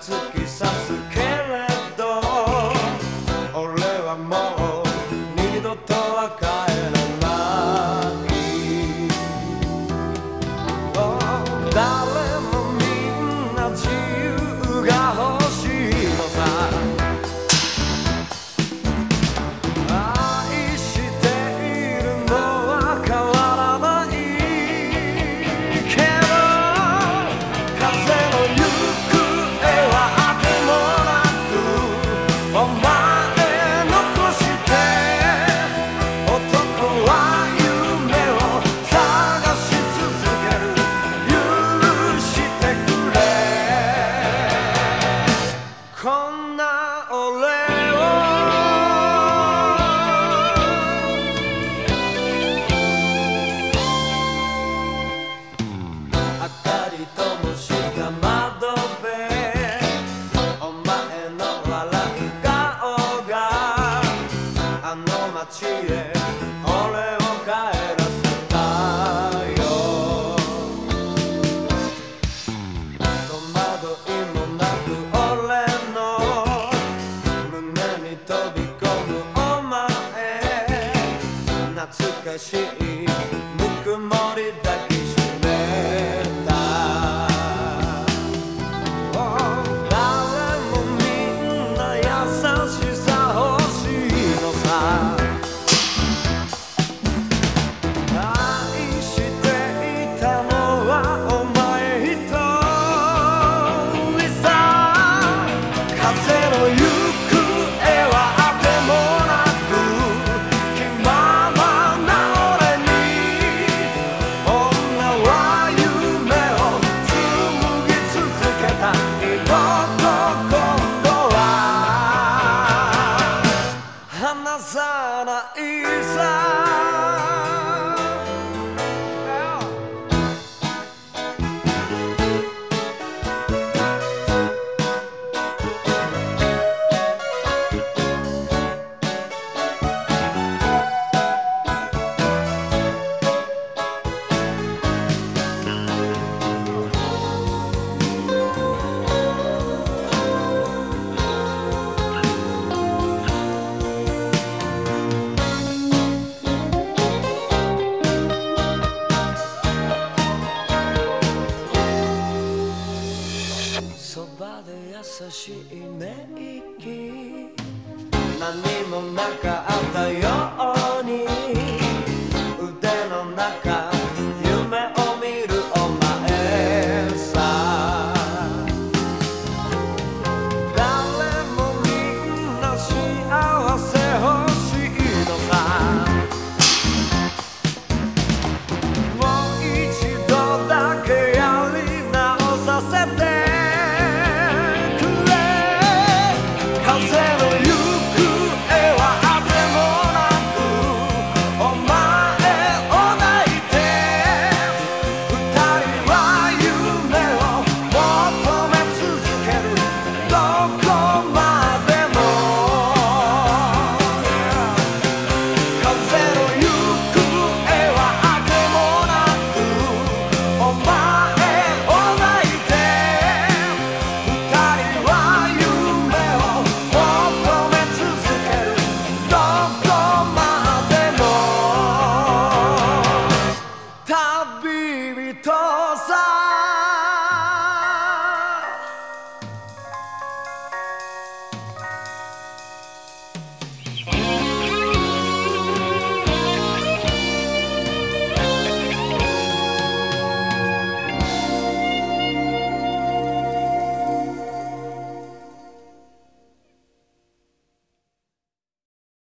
Satsuki Sasuke 俺を帰らせたよ戸惑いもなく俺の胸に飛び込むお前懐かしいぬくもりで animo maka